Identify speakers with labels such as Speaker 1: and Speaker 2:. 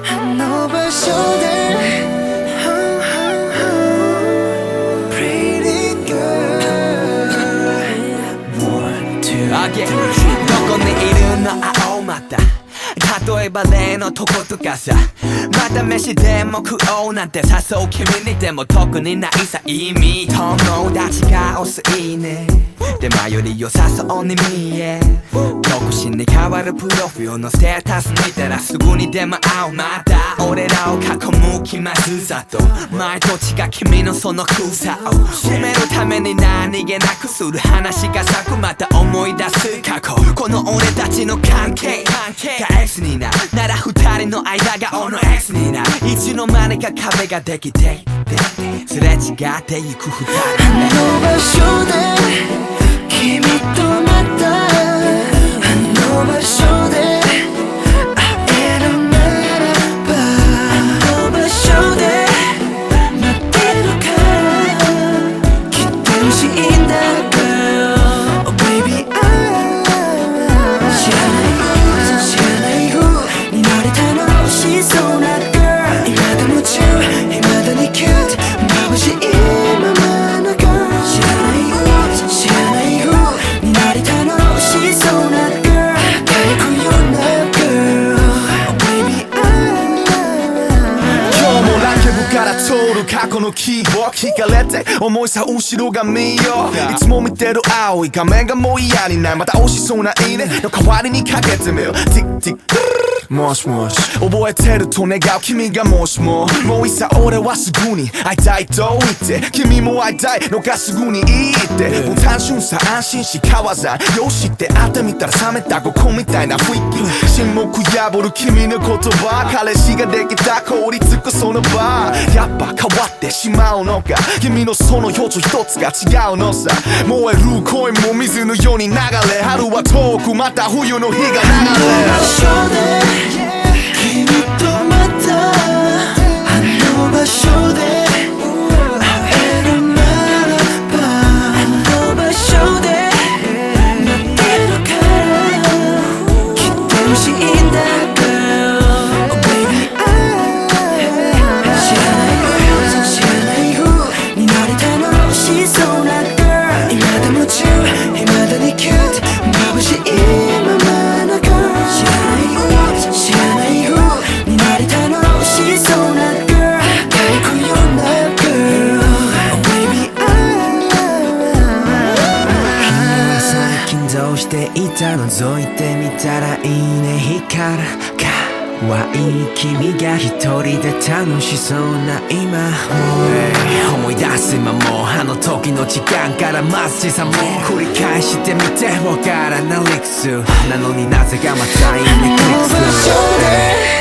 Speaker 1: どこにいるの青また例えば例のとことかさ。また飯でも食おうなんて誘う君にでも特にないさ。意味友達が押すいいね。で前より良さそうに見え独身に変わるプロフィーのステータス見たらすぐにでも会う。また俺らを囲む気まずさと前と違う君のその空さを。埋めるために何気なくする話が咲く。また思い出す過去。この俺たちの関係。が X にななら二人の間が O の X にないつの間にか壁ができてすれ違ってゆく二人。
Speaker 2: あの場所で君とまたあの場所
Speaker 3: 過去のキーボー聞かれて重いさ後ろ髪よいつも見てる青い画面がもう嫌にないまた押しそうないいね。の代わりにかけてみよう。ティッティッ。もしもし。覚えてると願う君がもしも。もういざ俺はすぐに会いたいと言って。君も会いたいのかすぐに言って。もう単純さ安心しかわざよしって会ってみたら冷めたここみたいな雰囲気。沈黙破る君の言葉。彼氏ができた凍りつくその場。やっぱ変わってしまうのか。君のその表情一つが違うのさ。燃える恋も水のように流れ。春は遠くまた冬の日が流れ。
Speaker 2: 場所で君とまたあの場所で会えるならし
Speaker 1: ていた覗いてみたらいいね。光る。かわいい君が一人で楽しそうな今。思い出す今もあの時の時間からまず小さも。繰り返してみてわからない理屈。なのになぜかまたいいねク